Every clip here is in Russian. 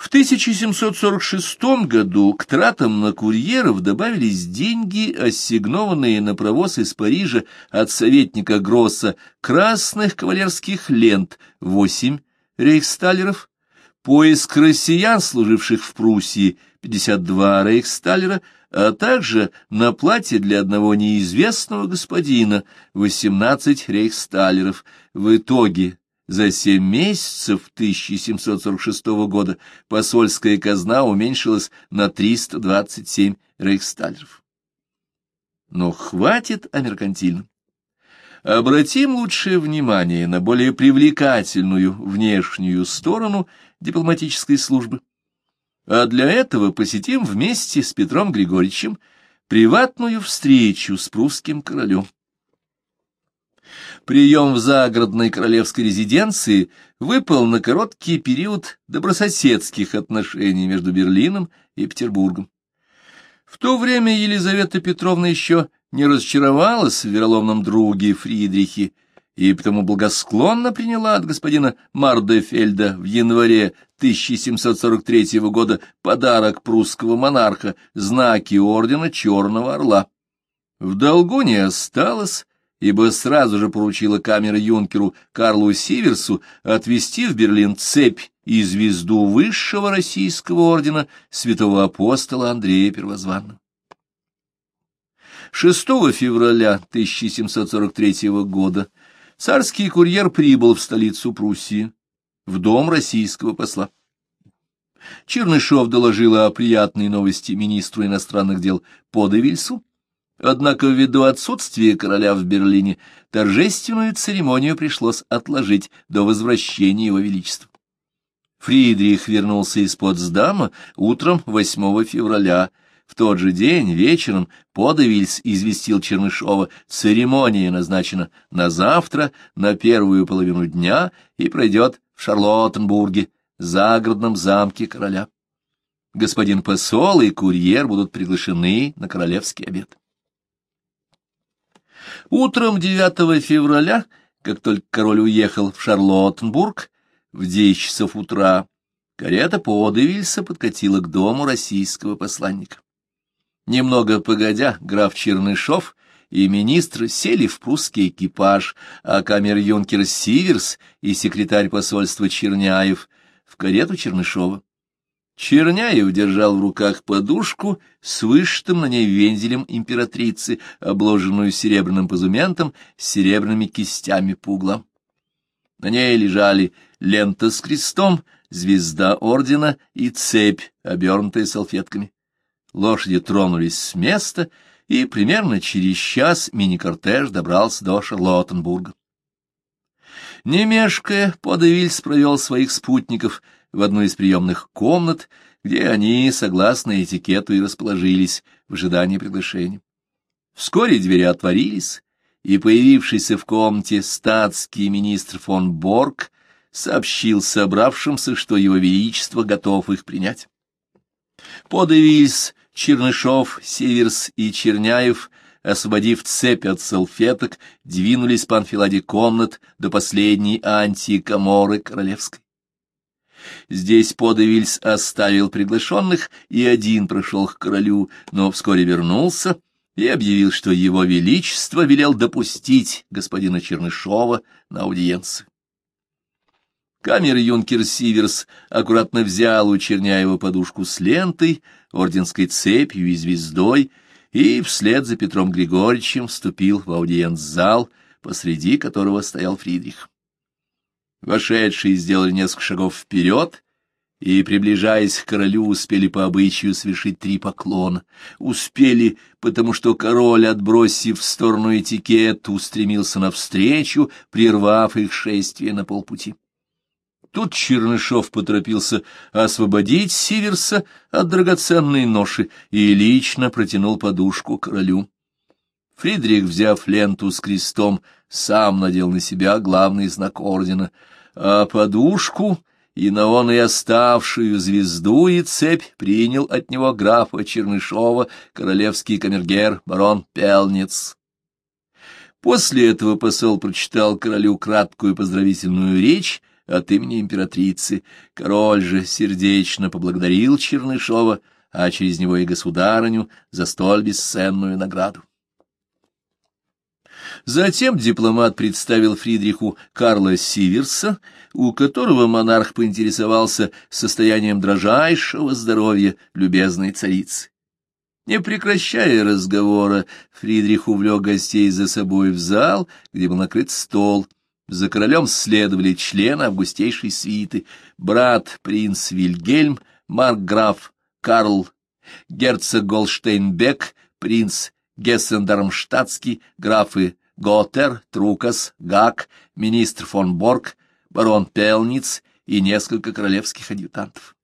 В 1746 году к тратам на курьеров добавились деньги, ассигнованные на провоз из Парижа от советника Гросса красных кавалерских лент 8 рейхсталеров, поиск россиян, служивших в Пруссии 52 рейхсталера, а также на платье для одного неизвестного господина 18 рейхсталеров. В итоге за семь месяцев 1746 года посольская казна уменьшилась на 327 рейхсталеров. Но хватит о меркантильном. Обратим лучшее внимание на более привлекательную внешнюю сторону дипломатической службы. А для этого посетим вместе с Петром Григорьевичем приватную встречу с прусским королем. Прием в загородной королевской резиденции выпал на короткий период добрососедских отношений между Берлином и Петербургом. В то время Елизавета Петровна еще не разочаровалась в вероломном друге Фридрихе и потому благосклонно приняла от господина Мардефельда в январе 1743 года подарок прусского монарха, знаки ордена Черного Орла. В долгу не осталось, ибо сразу же поручила камер-юнкеру Карлу Сиверсу отвезти в Берлин цепь и звезду высшего российского ордена святого апостола Андрея Первозванного. 6 февраля 1743 года царский курьер прибыл в столицу Пруссии, в дом российского посла. Чернышов доложила о приятной новости министру иностранных дел Подевильсу, Однако ввиду отсутствия короля в Берлине торжественную церемонию пришлось отложить до возвращения его величества. Фридрих вернулся из Потсдама утром 8 февраля. В тот же день вечером Подавильс известил Чернышова, церемония назначена на завтра, на первую половину дня, и пройдет в Шарлоттенбурге, загородном замке короля. Господин посол и курьер будут приглашены на королевский обед. Утром 9 февраля, как только король уехал в Шарлоттенбург, в 10 часов утра, карета Подевильса подкатила к дому российского посланника. Немного погодя, граф Чернышов и министр сели в прусский экипаж, а камер-юнкер Сиверс и секретарь посольства Черняев в карету Чернышова. Черняев держал в руках подушку с вышитым на ней вензелем императрицы, обложенную серебряным позументом с серебряными кистями по углам. На ней лежали лента с крестом, звезда ордена и цепь, обернутая салфетками. Лошади тронулись с места, и примерно через час мини-кортеж добрался до Шарлоттенбурга. Не мешкая, Подавильс провел своих спутников — в одну из приемных комнат, где они, согласно этикету, и расположились в ожидании приглашения. Вскоре двери отворились, и появившийся в комнате статский министр фон Борг сообщил собравшимся, что его величество готов их принять. Подавильс, Чернышов, Северс и Черняев, освободив цепь от салфеток, двинулись по анфиладе комнат до последней антикоморы королевской. Здесь Подавильс оставил приглашенных и один прошел к королю, но вскоре вернулся и объявил, что его величество велел допустить господина Чернышова на аудиенцию. Камер-юнкер Сиверс аккуратно взял у Черняева подушку с лентой, орденской цепью и звездой, и вслед за Петром Григорьевичем вступил в аудиенц-зал, посреди которого стоял Фридрих. Вошедшие сделали несколько шагов вперед и, приближаясь к королю, успели по обычаю совершить три поклона. Успели, потому что король, отбросив в сторону этикет, устремился навстречу, прервав их шествие на полпути. Тут Чернышов поторопился освободить Сиверса от драгоценной ноши и лично протянул подушку королю. Фридрих, взяв ленту с крестом, сам надел на себя главный знак ордена, а подушку и на он и оставшую звезду и цепь принял от него графа Чернышова, королевский камергер, барон Пелниц. После этого посол прочитал королю краткую поздравительную речь, от имени императрицы. Король же сердечно поблагодарил Чернышова, а через него и государыню за столь бесценную награду. Затем дипломат представил Фридриху Карла Сиверса, у которого монарх поинтересовался состоянием дрожайшего здоровья любезной царицы. Не прекращая разговора, Фридрих увлек гостей за собой в зал, где был накрыт стол. За королем следовали члены августейшей свиты, брат принц Вильгельм, маркграф Карл, герцог Голштейнбек, принц Гессен-Дармштадтский, графы Готер, Трукас, Гак, министр фон Борг, барон Пелниц и несколько королевских адъютантов.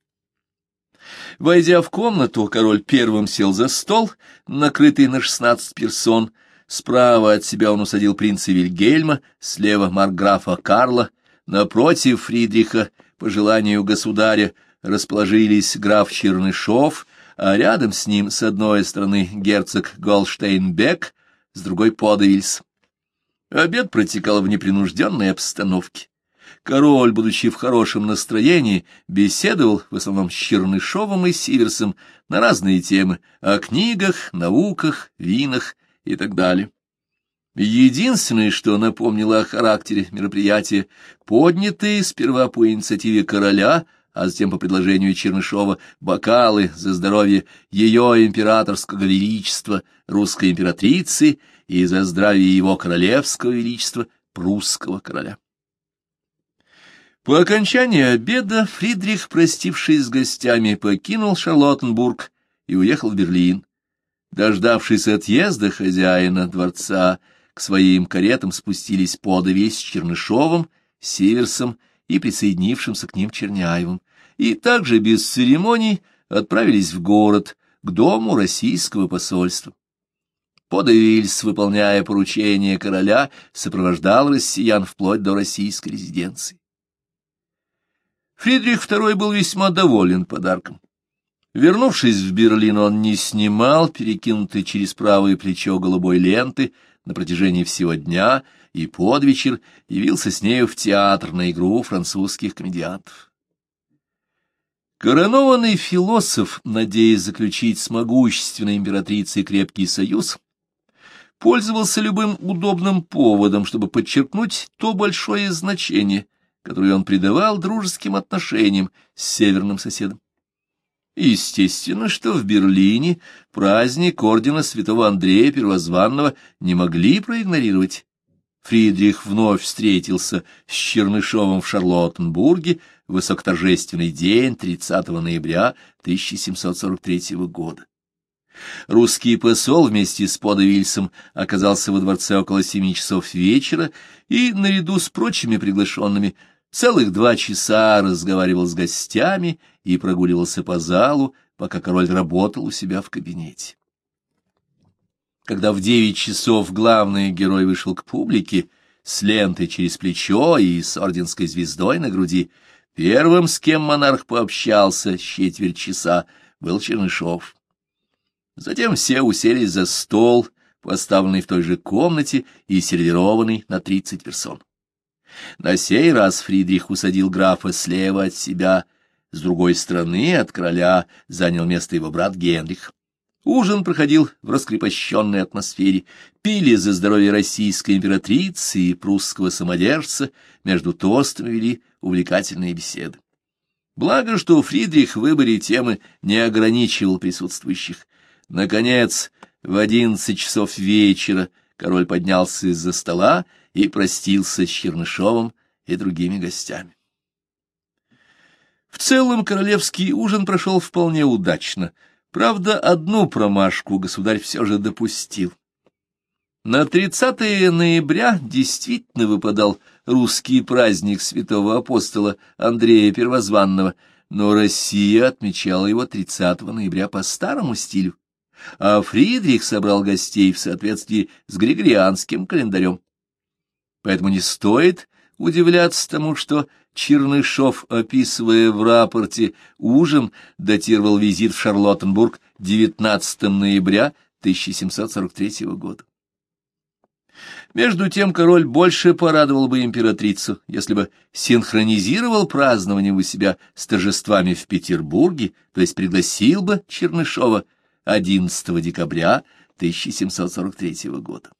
Войдя в комнату, король первым сел за стол, накрытый на шестнадцать персон. Справа от себя он усадил принца Вильгельма, слева марграфа Карла, напротив Фридриха, по желанию государя, расположились граф Чернышов, а рядом с ним с одной стороны герцог Голштейнбек, с другой — Подавильс. Обед протекал в непринужденной обстановке. Король, будучи в хорошем настроении, беседовал в основном с Чернышовым и Сиверсом на разные темы о книгах, науках, винах и так далее. Единственное, что напомнило о характере мероприятия, поднятые сперва по инициативе короля, а затем по предложению Чернышова, бокалы за здоровье ее императорского величества, русской императрицы и за здравие его королевского величества, прусского короля. По окончании обеда Фридрих, простившись с гостями, покинул Шарлоттенбург и уехал в Берлин. Дождавшись отъезда хозяина дворца, к своим каретам спустились подавей с Чернышовым, Северсом и присоединившимся к ним Черняевым, и также без церемоний отправились в город, к дому российского посольства. Подавильс, выполняя поручение короля, сопровождал россиян вплоть до российской резиденции. Фридрих II был весьма доволен подарком. Вернувшись в Берлин, он не снимал перекинутый через правое плечо голубой ленты на протяжении всего дня и под вечер явился с нею в театр на игру французских комедиантов. Коронованный философ, надеясь заключить с могущественной императрицей крепкий союз, пользовался любым удобным поводом, чтобы подчеркнуть то большое значение, которую он придавал дружеским отношениям с северным соседом. Естественно, что в Берлине праздник ордена святого Андрея Первозванного не могли проигнорировать. Фридрих вновь встретился с Чернышовым в Шарлоттенбурге в высокоторжественный день 30 ноября 1743 года. Русский посол вместе с Подавильсом оказался во дворце около семи часов вечера и, наряду с прочими приглашенными, целых два часа разговаривал с гостями и прогуливался по залу, пока король работал у себя в кабинете. Когда в девять часов главный герой вышел к публике с лентой через плечо и с орденской звездой на груди, первым, с кем монарх пообщался с четверть часа, был Чернышов. Затем все уселись за стол, поставленный в той же комнате и сервированный на тридцать персон. На сей раз Фридрих усадил графа слева от себя, с другой стороны от короля занял место его брат Генрих. Ужин проходил в раскрепощенной атмосфере, пили за здоровье российской императрицы и прусского самодержца, между тостами вели увлекательные беседы. Благо, что Фридрих в выборе темы не ограничивал присутствующих. Наконец, в одиннадцать часов вечера король поднялся из-за стола и простился с Чернышовым и другими гостями. В целом королевский ужин прошел вполне удачно. Правда, одну промашку государь все же допустил. На 30 ноября действительно выпадал русский праздник святого апостола Андрея Первозванного, но Россия отмечала его 30 ноября по старому стилю, а Фридрих собрал гостей в соответствии с григорианским календарем. Поэтому не стоит удивляться тому, что Чернышов, описывая в рапорте ужин, датировал визит в Шарлоттенбург 19 ноября 1743 года. Между тем король больше порадовал бы императрицу, если бы синхронизировал празднование у себя с торжествами в Петербурге, то есть пригласил бы Чернышова 11 декабря 1743 года.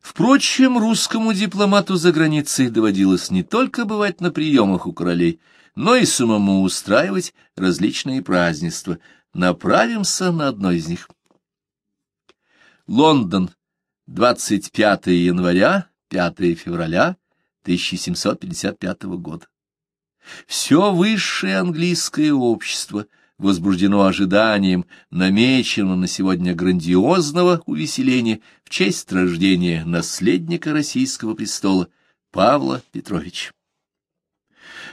Впрочем, русскому дипломату за границей доводилось не только бывать на приемах у королей, но и самому устраивать различные празднества. Направимся на одно из них. Лондон, 25 января, 5 февраля 1755 года. Все высшее английское общество возбуждено ожиданием намеченного на сегодня грандиозного увеселения в честь рождения наследника российского престола Павла Петровича.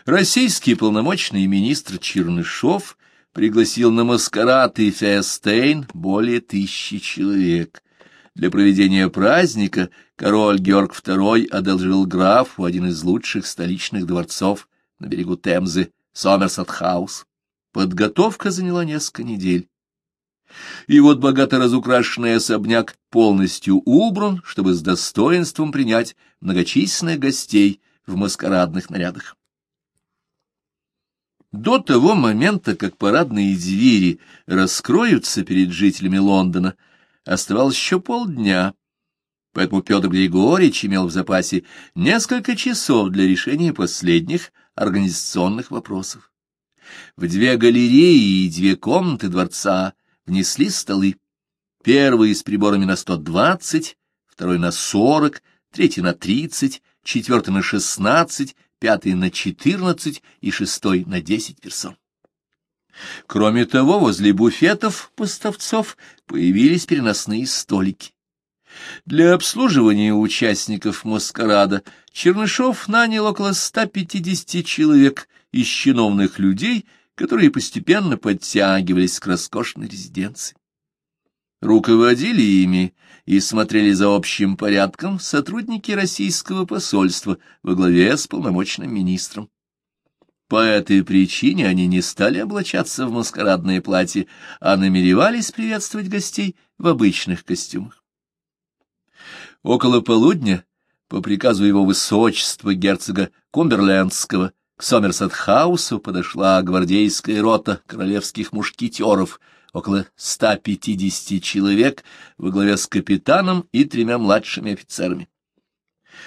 Российский полномочный министр Чернышов пригласил на маскарад и фестейн более тысячи человек. Для проведения праздника король Георг II одолжил графу один из лучших столичных дворцов на берегу Темзы, Сомерсет-хаус. Подготовка заняла несколько недель. И вот богато разукрашенный особняк полностью убран, чтобы с достоинством принять многочисленных гостей в маскарадных нарядах. До того момента, как парадные двери раскроются перед жителями Лондона, оставалось еще полдня, поэтому Петр Григорьевич имел в запасе несколько часов для решения последних организационных вопросов. В две галереи и две комнаты дворца внесли столы. Первый с приборами на сто двадцать, второй на сорок, третий на тридцать, четвертый на шестнадцать, пятый на четырнадцать и шестой на десять персон. Кроме того, возле буфетов поставцов появились переносные столики. Для обслуживания участников маскарада Чернышов нанял около 150 человек из чиновных людей, которые постепенно подтягивались к роскошной резиденции. Руководили ими и смотрели за общим порядком сотрудники российского посольства во главе с полномочным министром. По этой причине они не стали облачаться в маскарадное платье, а намеревались приветствовать гостей в обычных костюмах. Около полудня, по приказу его высочества герцога Кумберлендского, к Сомерсет-хаусу подошла гвардейская рота королевских мушкетеров, около 150 человек во главе с капитаном и тремя младшими офицерами.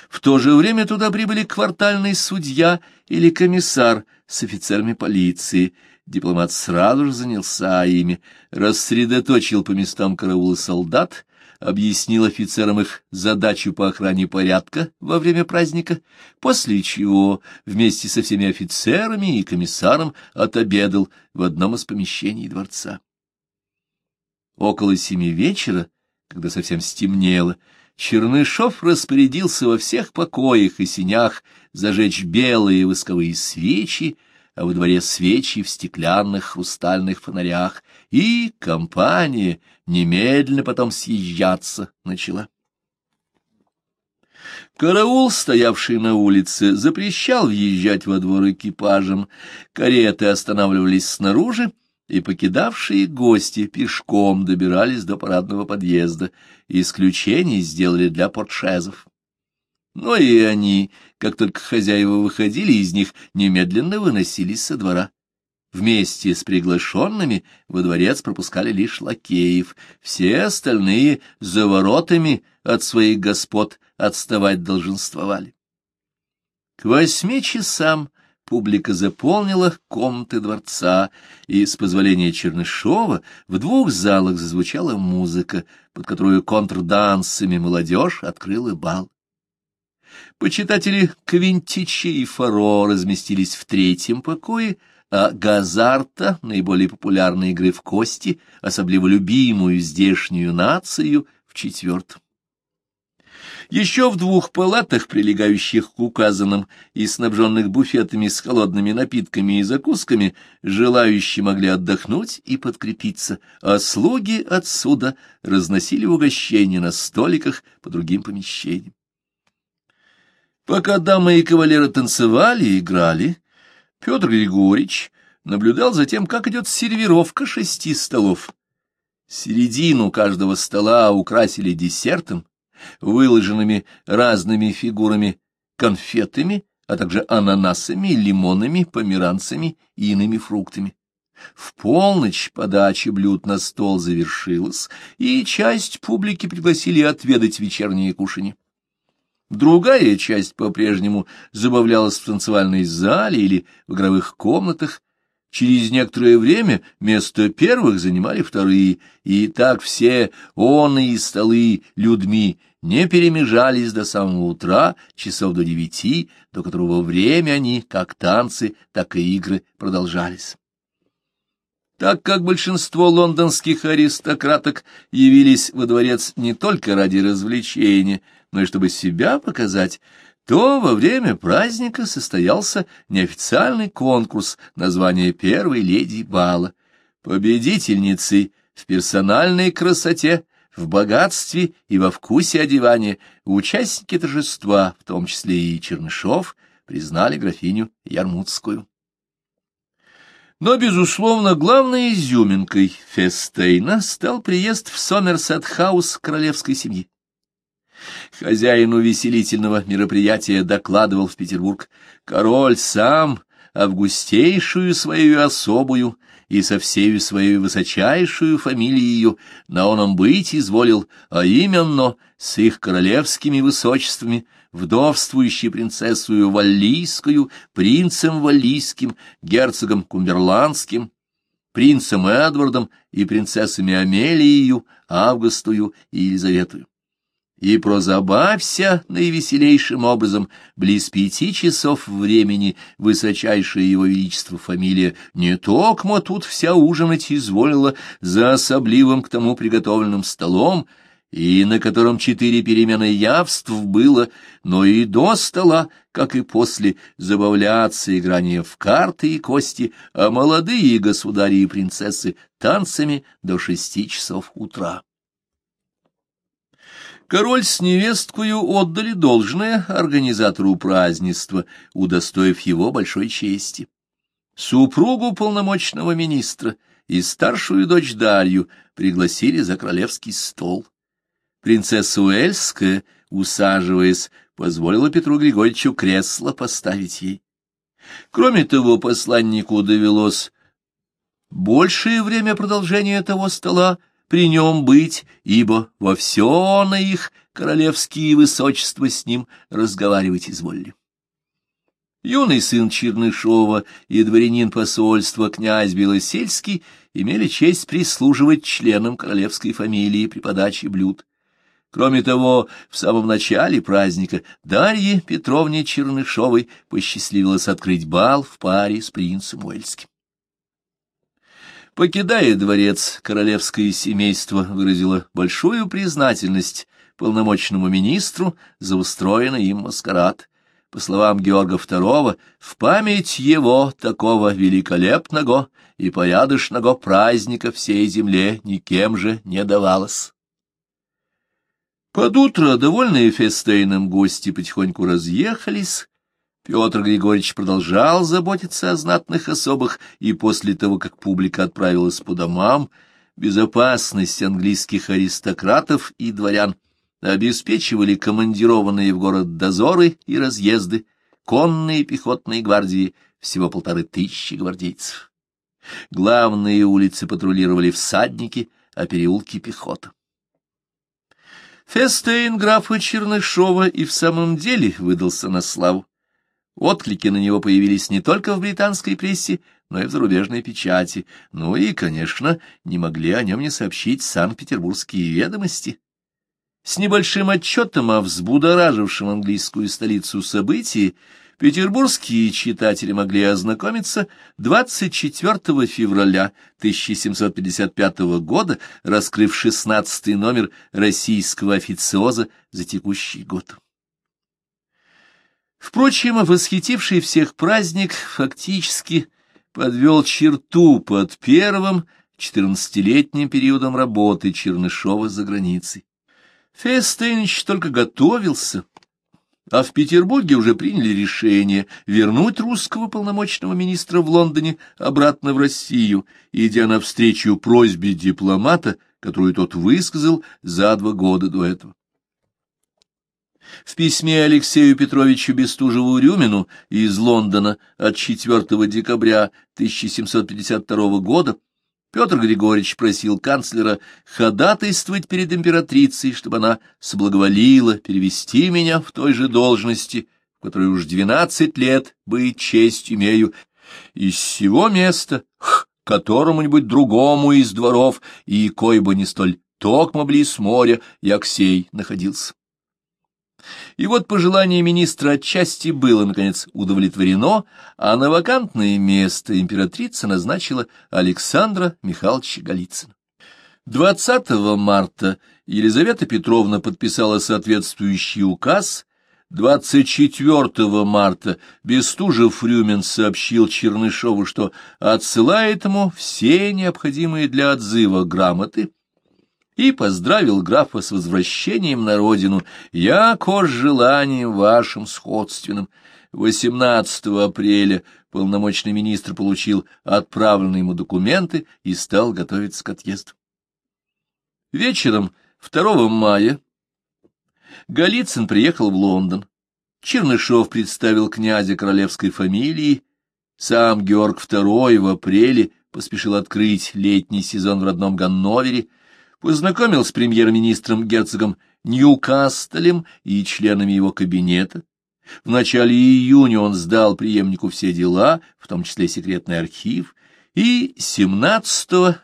В то же время туда прибыли квартальный судья или комиссар с офицерами полиции. Дипломат сразу же занялся ими, рассредоточил по местам караула солдат, объяснил офицерам их задачу по охране порядка во время праздника, после чего вместе со всеми офицерами и комиссаром отобедал в одном из помещений дворца. Около семи вечера, когда совсем стемнело, Чернышов распорядился во всех покоях и синях зажечь белые восковые свечи, а во дворе свечи в стеклянных хрустальных фонарях, и компания немедленно потом съезжаться начала. Караул, стоявший на улице, запрещал въезжать во двор экипажем, кареты останавливались снаружи, и покидавшие гости пешком добирались до парадного подъезда, исключение сделали для портшезов. Но и они, как только хозяева выходили из них, немедленно выносились со двора. Вместе с приглашенными во дворец пропускали лишь лакеев, все остальные за воротами от своих господ отставать долженствовали. К восьми часам публика заполнила комнаты дворца, и, с позволения Чернышова, в двух залах зазвучала музыка, под которую контрдансами молодежь открыла бал. Почитатели Квинтичи и Фаро разместились в третьем покое, а Газарта, наиболее популярной игры в кости, особливо любимую здешнюю нацию, в четвертом. Еще в двух палатах, прилегающих к указанным и снабженных буфетами с холодными напитками и закусками, желающие могли отдохнуть и подкрепиться, а слуги отсюда разносили угощения на столиках по другим помещениям. Пока дамы и кавалеры танцевали и играли, Петр Григорьевич наблюдал за тем, как идет сервировка шести столов. Середину каждого стола украсили десертом, выложенными разными фигурами конфетами, а также ананасами, лимонами, померанцами и иными фруктами. В полночь подача блюд на стол завершилась, и часть публики пригласили отведать вечернее кушанье. Другая часть по-прежнему забавлялась в танцевальной зале или в игровых комнатах. Через некоторое время место первых занимали вторые, и так все оные столы людьми не перемежались до самого утра, часов до девяти, до которого время они, как танцы, так и игры, продолжались. Так как большинство лондонских аристократок явились во дворец не только ради развлечения, но и чтобы себя показать, то во время праздника состоялся неофициальный конкурс на звание первой леди бала. Победительницей в персональной красоте, в богатстве и во вкусе одевания участники торжества, в том числе и Чернышов, признали графиню Ярмутскую. Но, безусловно, главной изюминкой Фестейна стал приезд в Сомерсет-хаус королевской семьи. Хозяин увеселительного мероприятия докладывал в Петербург. Король сам августейшую свою особую и со всею свою высочайшую фамилией на оном быть изволил, а именно с их королевскими высочествами, вдовствующей принцессою Валлийскую, принцем Валлийским, герцогом Кумберландским, принцем Эдвардом и принцессами Амелией, Августую и Елизаветою и прозабавься наивеселейшим образом, близ пяти часов времени высочайшее его величество фамилия не токмо тут вся ужинать изволила за особливым к тому приготовленным столом, и на котором четыре перемены явств было, но и до стола, как и после, забавляться игранием в карты и кости, а молодые государи и принцессы танцами до шести часов утра. Король с невесткою отдали должное организатору празднества, удостоив его большой чести. Супругу полномочного министра и старшую дочь Дарью пригласили за королевский стол. Принцесса Уэльская, усаживаясь, позволила Петру Григорьевичу кресло поставить ей. Кроме того, посланнику довелось большее время продолжения того стола при нем быть, ибо во все на их королевские высочества с ним разговаривать изволили. Юный сын Чернышова и дворянин посольства князь Белосельский имели честь прислуживать членам королевской фамилии при подаче блюд. Кроме того, в самом начале праздника Дарье Петровне Чернышовой посчастливилось открыть бал в паре с принцем Уэльским. Покидая дворец, королевское семейство выразило большую признательность полномочному министру за устроенный им маскарад. По словам Георга II, в память его такого великолепного и порядочного праздника всей земле никем же не давалось. Под утро, довольные фестейном, гости потихоньку разъехались, Петр Григорьевич продолжал заботиться о знатных особах, и после того, как публика отправилась по домам, безопасность английских аристократов и дворян обеспечивали командированные в город дозоры и разъезды, конные и пехотные гвардии, всего полторы тысячи гвардейцев. Главные улицы патрулировали всадники, а переулки — пехота. Фестейн графа Чернышова и в самом деле выдался на славу. Отклики на него появились не только в британской прессе, но и в зарубежной печати. Ну и, конечно, не могли о нем не сообщить Санкт-Петербургские ведомости. С небольшим отчетом о взбудоражившем английскую столицу событии петербургские читатели могли ознакомиться 24 февраля 1755 года, раскрыв 16 номер российского официоза за текущий год. Впрочем, восхитивший всех праздник фактически подвел черту под первым четырнадцатилетним периодом работы Чернышова за границей. Фестейныч только готовился, а в Петербурге уже приняли решение вернуть русского полномочного министра в Лондоне обратно в Россию, идя навстречу просьбе дипломата, которую тот высказал за два года до этого. В письме Алексею Петровичу Бестужеву-Рюмину из Лондона от 4 декабря 1752 года Петр Григорьевич просил канцлера ходатайствовать перед императрицей, чтобы она соблаговолила перевести меня в той же должности, в которой уж двенадцать лет быть честь имею, из всего места к которому-нибудь другому из дворов, и кой бы не столь токмо близ моря, Яксей находился. И вот пожелание министра отчасти было, наконец, удовлетворено, а на вакантное место императрица назначила Александра Михайловича Голицына. 20 марта Елизавета Петровна подписала соответствующий указ, 24 марта Бестужев-Рюмин сообщил Чернышову, что отсылает ему все необходимые для отзыва грамоты, и поздравил графа с возвращением на родину, яко с желанием вашим сходственным. 18 апреля полномочный министр получил отправленные ему документы и стал готовиться к отъезду. Вечером 2 мая Голицын приехал в Лондон. Чернышов представил князя королевской фамилии, сам Георг II в апреле поспешил открыть летний сезон в родном Ганновере, познакомил с премьер-министром герцогом Ньюкастелем и членами его кабинета. В начале июня он сдал преемнику все дела, в том числе секретный архив, и 17-28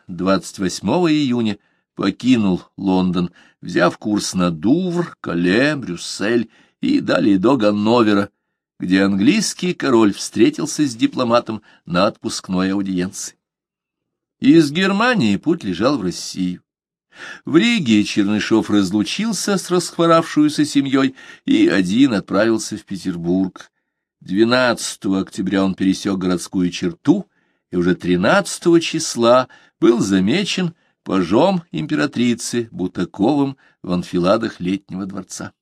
июня покинул Лондон, взяв курс на Дувр, Кале, Брюссель и далее до Ганновера, где английский король встретился с дипломатом на отпускной аудиенции. Из Германии путь лежал в Россию. В Риге Чернышов разлучился с расхворавшуюся семьей и один отправился в Петербург. 12 октября он пересек городскую черту и уже 13 числа был замечен пажом императрицы Бутаковым в анфиладах летнего дворца.